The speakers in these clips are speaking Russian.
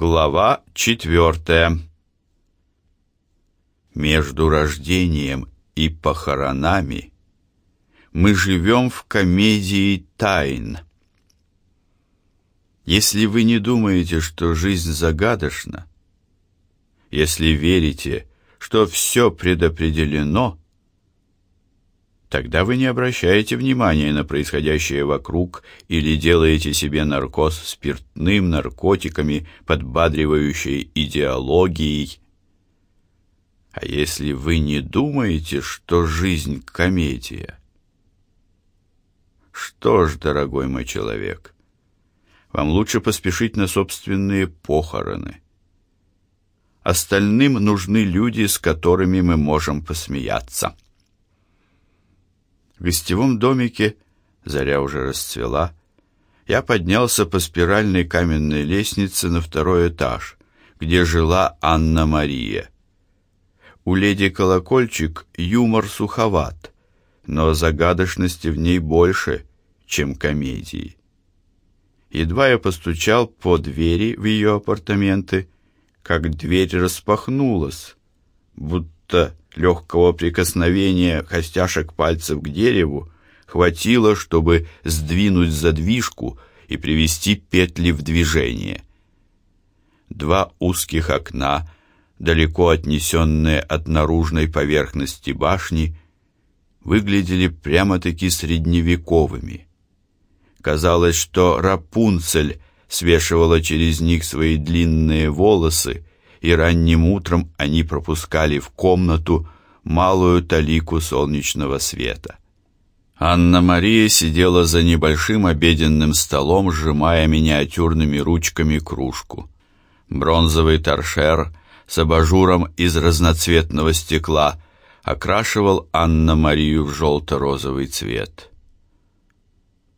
Глава четвертая. Между рождением и похоронами мы живем в комедии тайн. Если вы не думаете, что жизнь загадочна, если верите, что все предопределено, тогда вы не обращаете внимания на происходящее вокруг или делаете себе наркоз спиртным, наркотиками, подбадривающей идеологией. А если вы не думаете, что жизнь комедия? Что ж, дорогой мой человек, вам лучше поспешить на собственные похороны. Остальным нужны люди, с которыми мы можем посмеяться. В гостевом домике заря уже расцвела. Я поднялся по спиральной каменной лестнице на второй этаж, где жила Анна-Мария. У леди Колокольчик юмор суховат, но загадочности в ней больше, чем комедии. Едва я постучал по двери в ее апартаменты, как дверь распахнулась, будто легкого прикосновения костяшек пальцев к дереву хватило, чтобы сдвинуть задвижку и привести петли в движение. Два узких окна, далеко отнесенные от наружной поверхности башни, выглядели прямо-таки средневековыми. Казалось, что Рапунцель свешивала через них свои длинные волосы, и ранним утром они пропускали в комнату малую талику солнечного света. Анна-Мария сидела за небольшим обеденным столом, сжимая миниатюрными ручками кружку. Бронзовый торшер с абажуром из разноцветного стекла окрашивал Анна-Марию в желто-розовый цвет.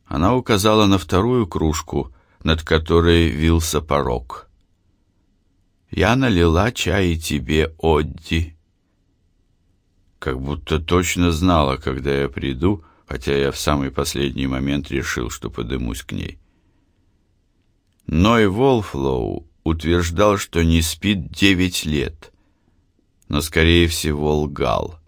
Она указала на вторую кружку, над которой вился порог. Я налила чай тебе, Одди. Как будто точно знала, когда я приду, хотя я в самый последний момент решил, что подымусь к ней. Ной Волфлоу утверждал, что не спит девять лет, но, скорее всего, лгал.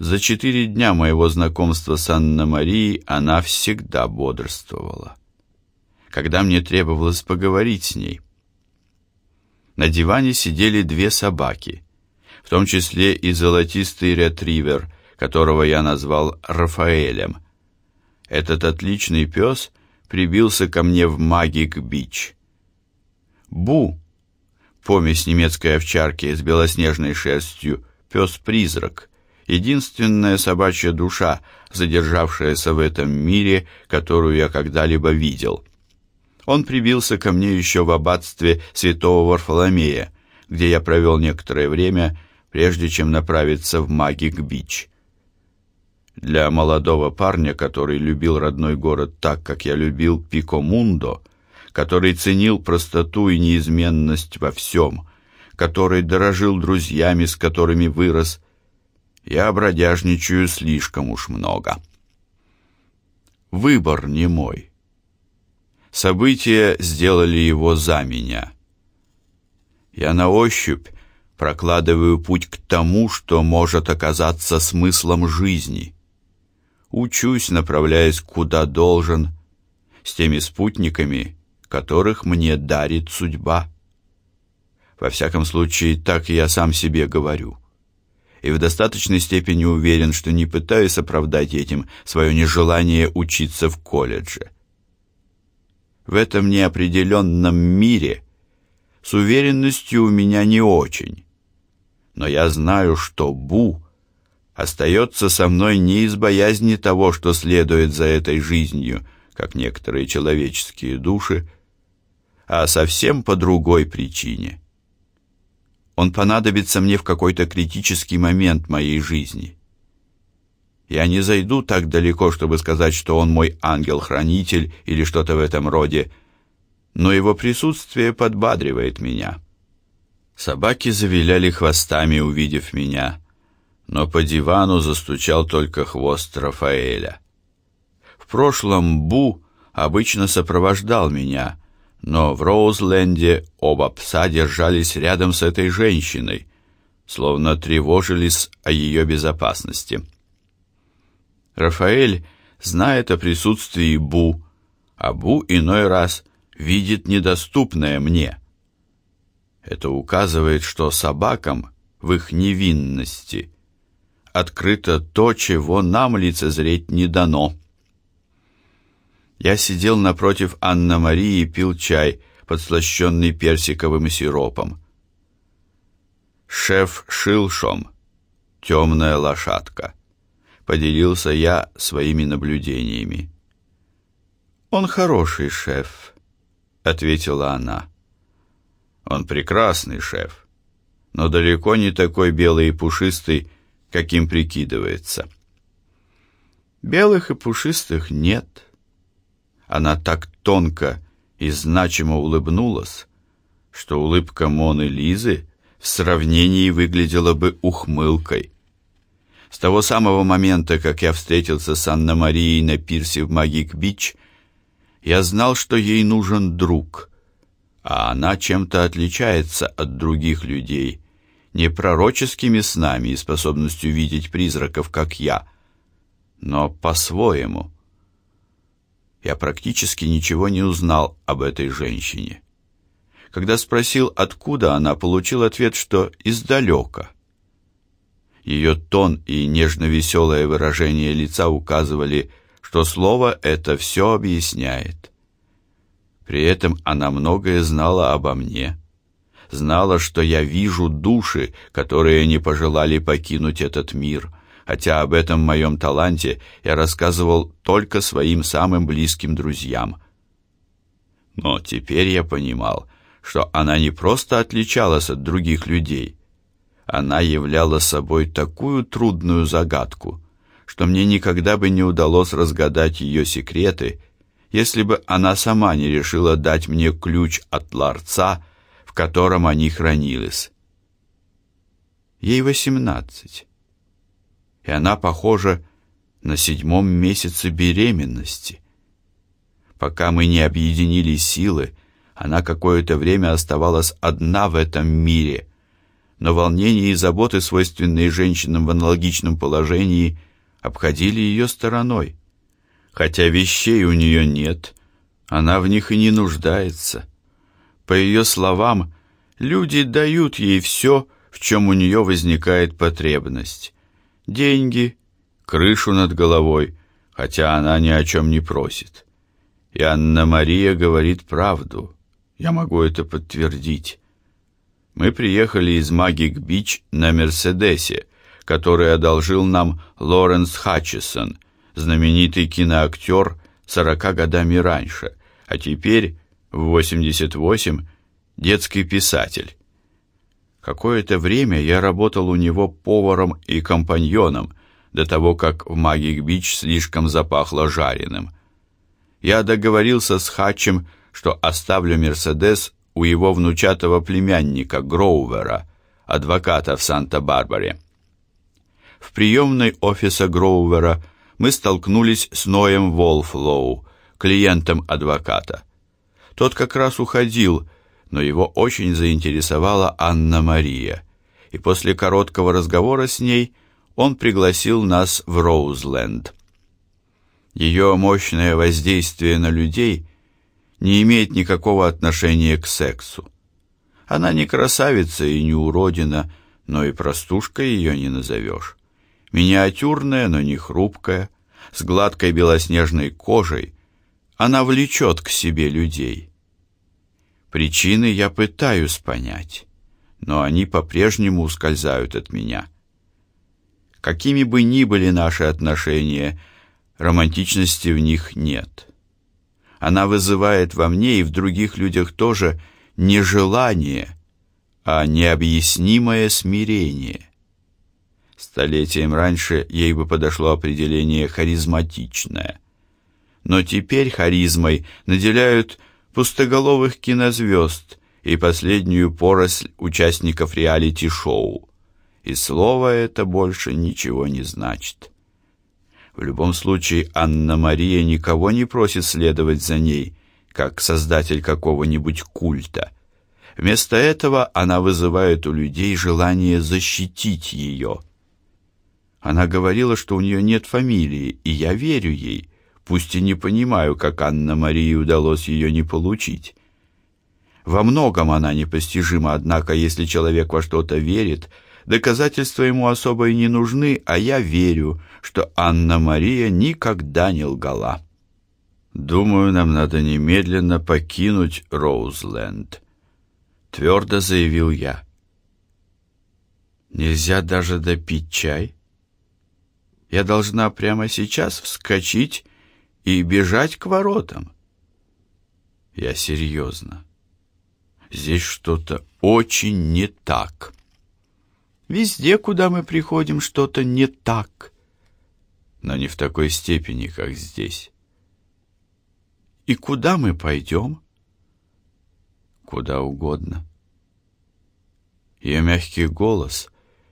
За четыре дня моего знакомства с Анной-Марией она всегда бодрствовала. Когда мне требовалось поговорить с ней, на диване сидели две собаки, в том числе и золотистый ретривер, которого я назвал Рафаэлем. Этот отличный пес прибился ко мне в Магик-Бич. Бу, помесь немецкой овчарки с белоснежной шерстью, пес-призрак, единственная собачья душа, задержавшаяся в этом мире, которую я когда-либо видел. Он прибился ко мне еще в аббатстве святого Варфоломея, где я провел некоторое время, прежде чем направиться в Магик-Бич. Для молодого парня, который любил родной город так, как я любил Пикомундо, который ценил простоту и неизменность во всем, который дорожил друзьями, с которыми вырос, я бродяжничаю слишком уж много. Выбор не мой. События сделали его за меня. Я на ощупь прокладываю путь к тому, что может оказаться смыслом жизни. Учусь, направляясь куда должен, с теми спутниками, которых мне дарит судьба. Во всяком случае, так я сам себе говорю. И в достаточной степени уверен, что не пытаюсь оправдать этим свое нежелание учиться в колледже в этом неопределенном мире с уверенностью у меня не очень. Но я знаю, что Бу остается со мной не из боязни того, что следует за этой жизнью, как некоторые человеческие души, а совсем по другой причине. Он понадобится мне в какой-то критический момент моей жизни. Я не зайду так далеко, чтобы сказать, что он мой ангел-хранитель или что-то в этом роде, но его присутствие подбадривает меня. Собаки завиляли хвостами, увидев меня, но по дивану застучал только хвост Рафаэля. В прошлом Бу обычно сопровождал меня, Но в Роузленде оба пса держались рядом с этой женщиной, словно тревожились о ее безопасности. Рафаэль знает о присутствии Бу, а Бу иной раз видит недоступное мне. Это указывает, что собакам в их невинности открыто то, чего нам лицезреть не дано. Я сидел напротив Анна-Марии и пил чай, подслащенный персиковым сиропом. Шеф Шилшом, темная лошадка. Поделился я своими наблюдениями. Он хороший шеф, ответила она. Он прекрасный шеф, но далеко не такой белый и пушистый, каким прикидывается. Белых и пушистых нет. Она так тонко и значимо улыбнулась, что улыбка Моны Лизы в сравнении выглядела бы ухмылкой. С того самого момента, как я встретился с Анной-Марией на пирсе в Магик-Бич, я знал, что ей нужен друг, а она чем-то отличается от других людей, не пророческими снами и способностью видеть призраков, как я, но по-своему. Я практически ничего не узнал об этой женщине. Когда спросил, откуда она, получил ответ, что издалека. Ее тон и нежно-веселое выражение лица указывали, что слово это все объясняет. При этом она многое знала обо мне знала, что я вижу души, которые не пожелали покинуть этот мир, хотя об этом моем таланте я рассказывал только своим самым близким друзьям. Но теперь я понимал, что она не просто отличалась от других людей, она являла собой такую трудную загадку, что мне никогда бы не удалось разгадать ее секреты, если бы она сама не решила дать мне ключ от ларца котором они хранились. Ей восемнадцать, и она похожа на седьмом месяце беременности. Пока мы не объединили силы, она какое-то время оставалась одна в этом мире, но волнения и заботы, свойственные женщинам в аналогичном положении, обходили ее стороной. Хотя вещей у нее нет, она в них и не нуждается. По ее словам, люди дают ей все, в чем у нее возникает потребность. Деньги, крышу над головой, хотя она ни о чем не просит. И Анна-Мария говорит правду. Я могу это подтвердить. Мы приехали из Магик-Бич на Мерседесе, который одолжил нам Лоренс Хатчесон, знаменитый киноактер сорока годами раньше, а теперь в 88 детский писатель. Какое-то время я работал у него поваром и компаньоном, до того, как в Магик-Бич слишком запахло жареным. Я договорился с Хатчем, что оставлю Мерседес у его внучатого племянника Гроувера, адвоката в Санта-Барбаре. В приемной офиса Гроувера мы столкнулись с Ноем Волфлоу, клиентом адвоката. Тот как раз уходил, но его очень заинтересовала Анна-Мария, и после короткого разговора с ней он пригласил нас в Роузленд. Ее мощное воздействие на людей не имеет никакого отношения к сексу. Она не красавица и не уродина, но и простушкой ее не назовешь. Миниатюрная, но не хрупкая, с гладкой белоснежной кожей, она влечет к себе людей. Причины я пытаюсь понять, но они по-прежнему ускользают от меня. Какими бы ни были наши отношения, романтичности в них нет. Она вызывает во мне и в других людях тоже не желание, а необъяснимое смирение. Столетием раньше ей бы подошло определение харизматичное но теперь харизмой наделяют пустоголовых кинозвезд и последнюю поросль участников реалити-шоу. И слово это больше ничего не значит. В любом случае Анна-Мария никого не просит следовать за ней, как создатель какого-нибудь культа. Вместо этого она вызывает у людей желание защитить ее. Она говорила, что у нее нет фамилии, и я верю ей, пусть и не понимаю, как Анна-Марии удалось ее не получить. Во многом она непостижима, однако, если человек во что-то верит, доказательства ему особо и не нужны, а я верю, что Анна-Мария никогда не лгала. Думаю, нам надо немедленно покинуть Роузленд, твердо заявил я. Нельзя даже допить чай. Я должна прямо сейчас вскочить и бежать к воротам. Я серьезно. Здесь что-то очень не так. Везде, куда мы приходим, что-то не так. Но не в такой степени, как здесь. И куда мы пойдем? Куда угодно. Ее мягкий голос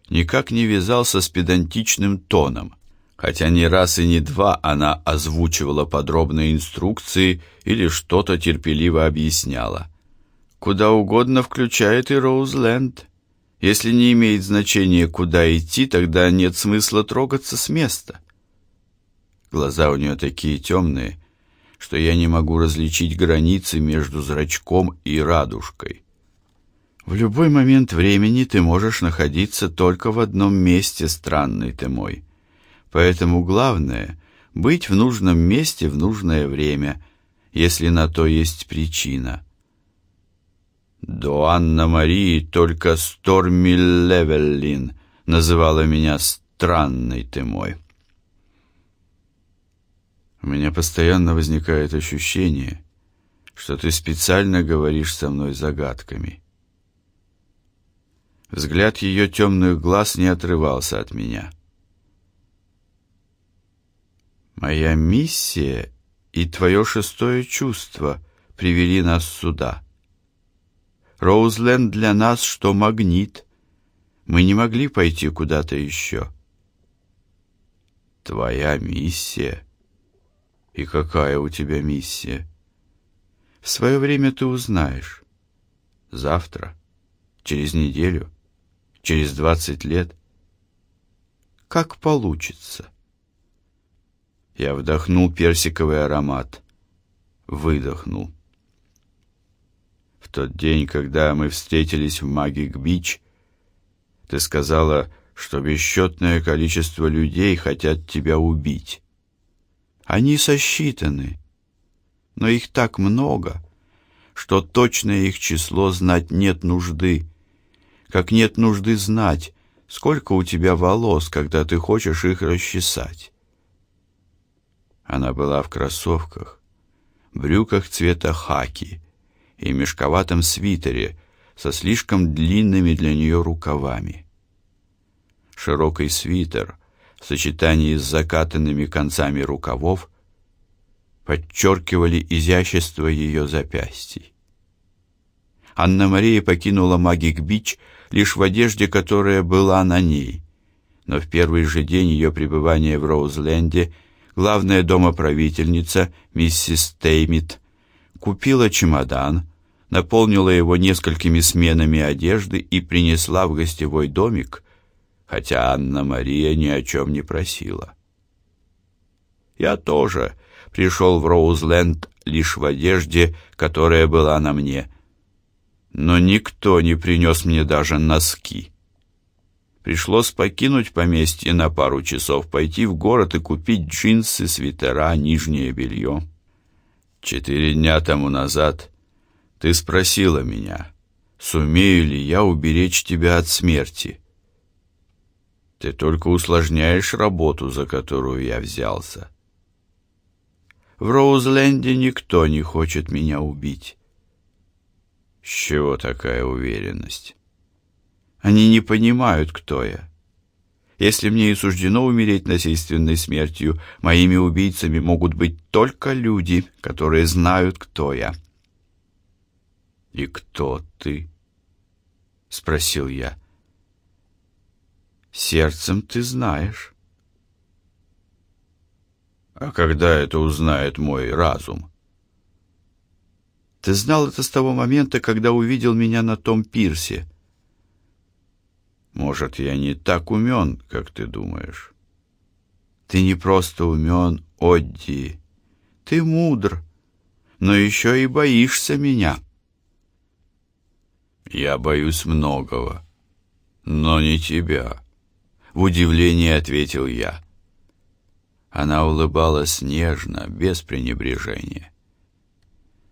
никак не вязался с педантичным тоном, хотя ни раз и не два она озвучивала подробные инструкции или что-то терпеливо объясняла. Куда угодно включает и Роузленд. Если не имеет значения, куда идти, тогда нет смысла трогаться с места. Глаза у нее такие темные, что я не могу различить границы между зрачком и радужкой. В любой момент времени ты можешь находиться только в одном месте, странный ты мой. Поэтому главное — быть в нужном месте в нужное время, если на то есть причина — до Анна-Марии только Сторми Левеллин называла меня странной ты мой. У меня постоянно возникает ощущение, что ты специально говоришь со мной загадками. Взгляд ее темных глаз не отрывался от меня. Моя миссия и твое шестое чувство привели нас сюда. Роузленд для нас что магнит. Мы не могли пойти куда-то еще. Твоя миссия? И какая у тебя миссия? В свое время ты узнаешь. Завтра, через неделю, через двадцать лет. Как получится. Я вдохнул персиковый аромат, выдохнул тот день, когда мы встретились в Магик-Бич, ты сказала, что бесчетное количество людей хотят тебя убить. Они сосчитаны, но их так много, что точное их число знать нет нужды, как нет нужды знать, сколько у тебя волос, когда ты хочешь их расчесать. Она была в кроссовках, брюках цвета хаки, и мешковатом свитере со слишком длинными для нее рукавами. Широкий свитер в сочетании с закатанными концами рукавов подчеркивали изящество ее запястий. Анна-Мария покинула Магик-Бич лишь в одежде, которая была на ней, но в первый же день ее пребывания в Роузленде главная домоправительница, миссис Теймит, купила чемодан, наполнила его несколькими сменами одежды и принесла в гостевой домик, хотя Анна-Мария ни о чем не просила. Я тоже пришел в Роузленд лишь в одежде, которая была на мне, но никто не принес мне даже носки. Пришлось покинуть поместье на пару часов, пойти в город и купить джинсы, свитера, нижнее белье. Четыре дня тому назад ты спросила меня, сумею ли я уберечь тебя от смерти. Ты только усложняешь работу, за которую я взялся. В Роузленде никто не хочет меня убить. С чего такая уверенность? Они не понимают, кто я. Если мне и суждено умереть насильственной смертью, моими убийцами могут быть только люди, которые знают, кто я. «И кто ты?» — спросил я. «Сердцем ты знаешь». «А когда это узнает мой разум?» Ты знал это с того момента, когда увидел меня на том пирсе. Может, я не так умен, как ты думаешь. Ты не просто умен, Одди. Ты мудр, но еще и боишься меня. Я боюсь многого, но не тебя. В удивлении ответил я. Она улыбалась нежно, без пренебрежения.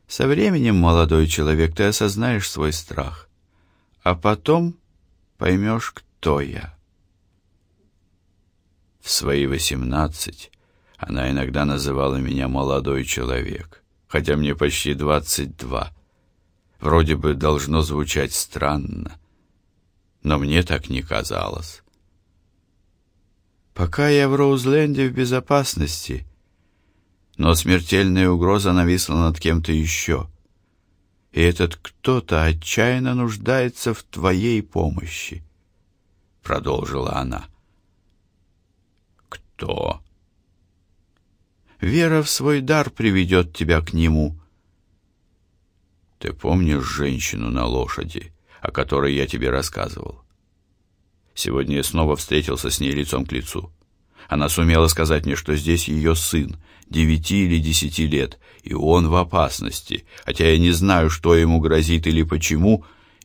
Со временем, молодой человек, ты осознаешь свой страх, а потом поймешь, кто я. В свои восемнадцать она иногда называла меня молодой человек, хотя мне почти двадцать два. Вроде бы должно звучать странно, но мне так не казалось. Пока я в Роузленде в безопасности, но смертельная угроза нависла над кем-то еще. И этот кто-то отчаянно нуждается в твоей помощи, продолжила она. Кто? Вера в свой дар приведет тебя к нему. Ты помнишь женщину на лошади, о которой я тебе рассказывал? Сегодня я снова встретился с ней лицом к лицу. Она сумела сказать мне, что здесь ее сын, девяти или десяти лет, и он в опасности, хотя я не знаю, что ему грозит или почему.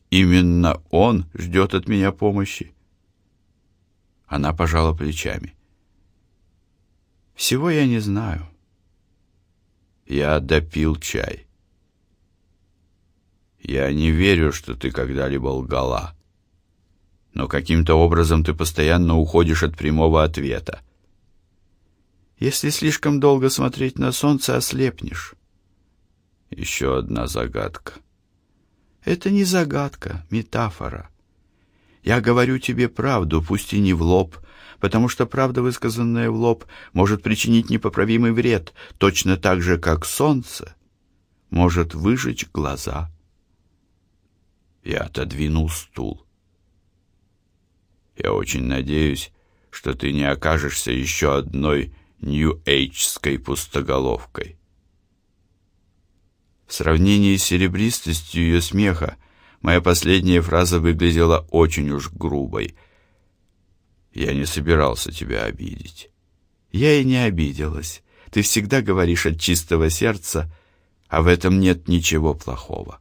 Именно он ждет от меня помощи. Она пожала плечами. Всего я не знаю. Я допил чай. Я не верю, что ты когда-либо лгала но каким-то образом ты постоянно уходишь от прямого ответа. Если слишком долго смотреть на солнце, ослепнешь. Еще одна загадка. Это не загадка, метафора. Я говорю тебе правду, пусть и не в лоб, потому что правда, высказанная в лоб, может причинить непоправимый вред, точно так же, как солнце может выжечь глаза. Я отодвинул стул. Я очень надеюсь, что ты не окажешься еще одной нью-эйджской пустоголовкой. В сравнении с серебристостью ее смеха моя последняя фраза выглядела очень уж грубой. Я не собирался тебя обидеть. Я и не обиделась. Ты всегда говоришь от чистого сердца, а в этом нет ничего плохого.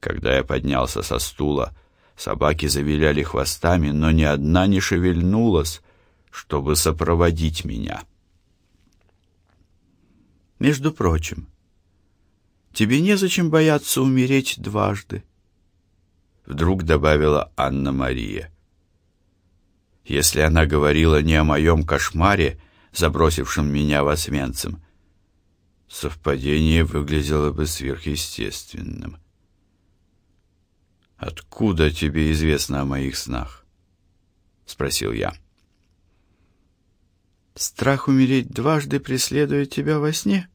Когда я поднялся со стула, Собаки завиляли хвостами, но ни одна не шевельнулась, чтобы сопроводить меня. Между прочим, тебе незачем бояться умереть дважды, вдруг добавила Анна-Мария. Если она говорила не о моем кошмаре, забросившем меня в Освенцим, совпадение выглядело бы сверхъестественным. Откуда тебе известно о моих снах? спросил я. Страх умереть дважды преследует тебя во сне?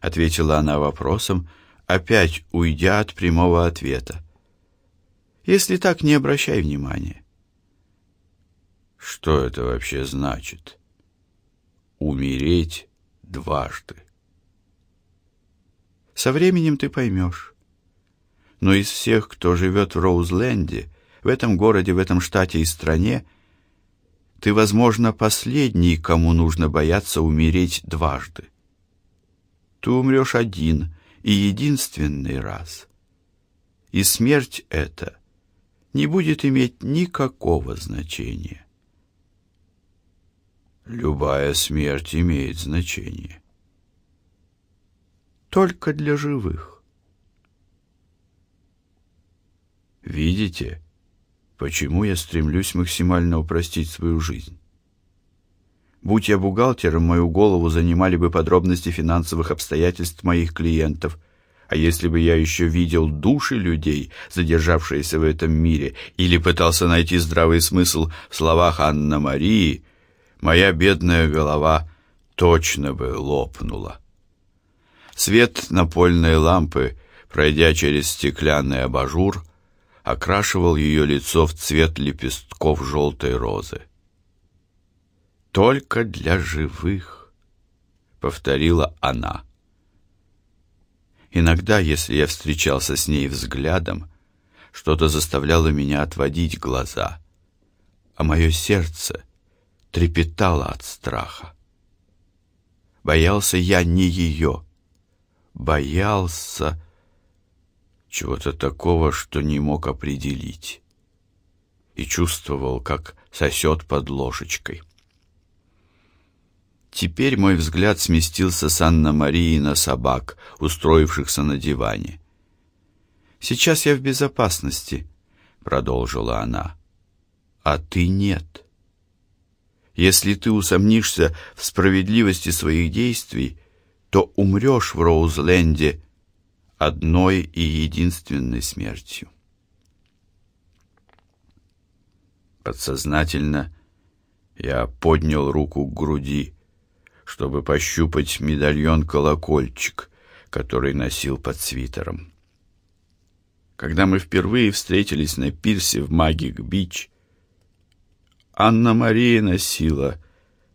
ответила она вопросом, опять уйдя от прямого ответа. Если так, не обращай внимания. Что это вообще значит? Умереть дважды. Со временем ты поймешь но из всех, кто живет в Роузленде, в этом городе, в этом штате и стране, ты, возможно, последний, кому нужно бояться умереть дважды. Ты умрешь один и единственный раз. И смерть эта не будет иметь никакого значения. Любая смерть имеет значение. Только для живых. Видите, почему я стремлюсь максимально упростить свою жизнь? Будь я бухгалтером, мою голову занимали бы подробности финансовых обстоятельств моих клиентов. А если бы я еще видел души людей, задержавшиеся в этом мире, или пытался найти здравый смысл в словах Анны Марии, моя бедная голова точно бы лопнула. Свет напольной лампы, пройдя через стеклянный абажур, окрашивал ее лицо в цвет лепестков желтой розы. Только для живых, повторила она. Иногда, если я встречался с ней взглядом, что-то заставляло меня отводить глаза, а мое сердце трепетало от страха. Боялся я не ее, боялся чего-то такого, что не мог определить, и чувствовал, как сосет под ложечкой. Теперь мой взгляд сместился с Анна-Марии на собак, устроившихся на диване. «Сейчас я в безопасности», — продолжила она. «А ты нет. Если ты усомнишься в справедливости своих действий, то умрешь в Роузленде одной и единственной смертью». Подсознательно я поднял руку к груди, чтобы пощупать медальон-колокольчик, который носил под свитером. Когда мы впервые встретились на пирсе в Магик-Бич, Анна-Мария носила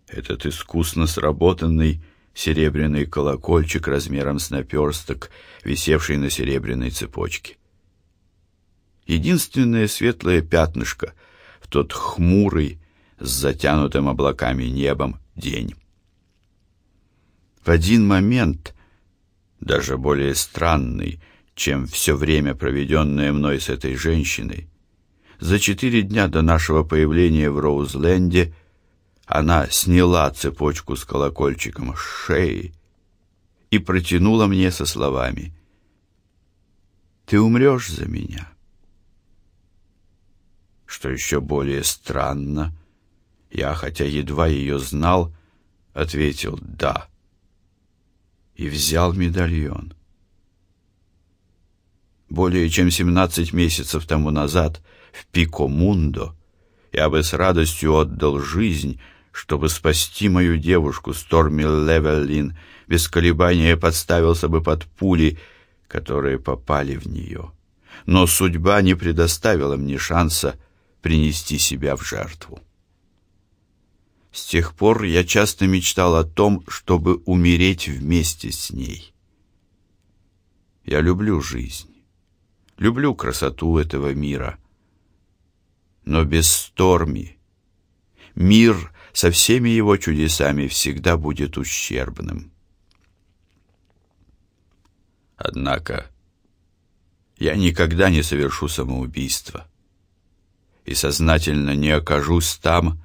этот искусно сработанный серебряный колокольчик размером с наперсток, висевший на серебряной цепочке. Единственное светлое пятнышко в тот хмурый, с затянутым облаками небом день. В один момент, даже более странный, чем все время, проведенное мной с этой женщиной, за четыре дня до нашего появления в Роузленде она сняла цепочку с колокольчиком с шеи и протянула мне со словами «Ты умрешь за меня». Что еще более странно, я, хотя едва ее знал, ответил «да» и взял медальон. Более чем 17 месяцев тому назад в Пико-Мундо я бы с радостью отдал жизнь, чтобы спасти мою девушку Сторми Левеллин, без колебания подставился бы под пули, которые попали в нее. Но судьба не предоставила мне шанса принести себя в жертву. С тех пор я часто мечтал о том, чтобы умереть вместе с ней. Я люблю жизнь, люблю красоту этого мира. Но без Сторми мир со всеми его чудесами всегда будет ущербным. Однако я никогда не совершу самоубийство и сознательно не окажусь там,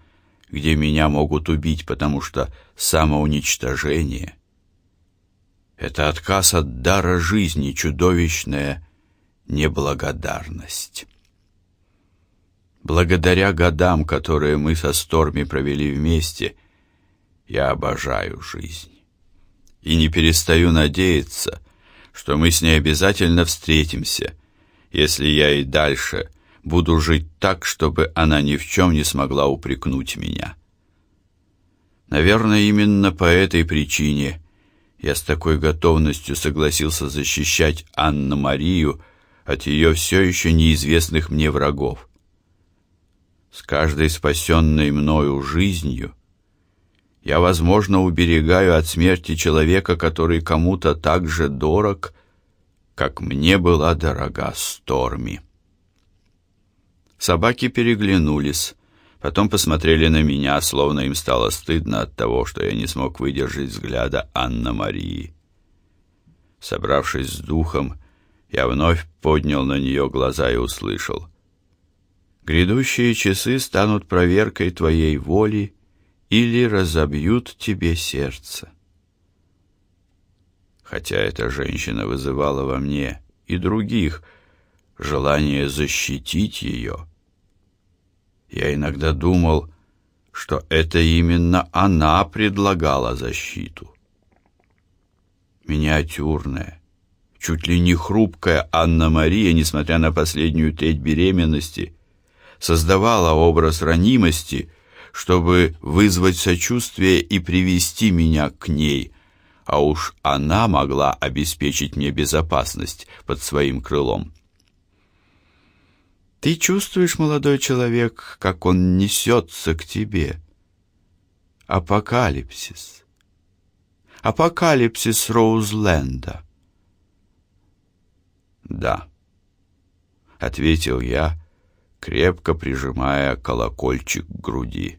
где меня могут убить, потому что самоуничтожение — это отказ от дара жизни, чудовищная неблагодарность. Благодаря годам, которые мы со Сторми провели вместе, я обожаю жизнь. И не перестаю надеяться, что мы с ней обязательно встретимся, если я и дальше буду жить так, чтобы она ни в чем не смогла упрекнуть меня. Наверное, именно по этой причине я с такой готовностью согласился защищать Анну-Марию от ее все еще неизвестных мне врагов. Каждой спасенной мною жизнью я, возможно, уберегаю от смерти человека, который кому-то так же дорог, как мне была дорога Сторми. Собаки переглянулись, потом посмотрели на меня, словно им стало стыдно от того, что я не смог выдержать взгляда Анна-Марии. Собравшись с духом, я вновь поднял на нее глаза и услышал. «Грядущие часы станут проверкой твоей воли или разобьют тебе сердце». Хотя эта женщина вызывала во мне и других – желание защитить ее. Я иногда думал, что это именно она предлагала защиту. Миниатюрная, чуть ли не хрупкая Анна-Мария, несмотря на последнюю треть беременности, создавала образ ранимости, чтобы вызвать сочувствие и привести меня к ней, а уж она могла обеспечить мне безопасность под своим крылом. Ты чувствуешь, молодой человек, как он несется к тебе? Апокалипсис. Апокалипсис Роузленда. «Да», — ответил я, крепко прижимая колокольчик к груди.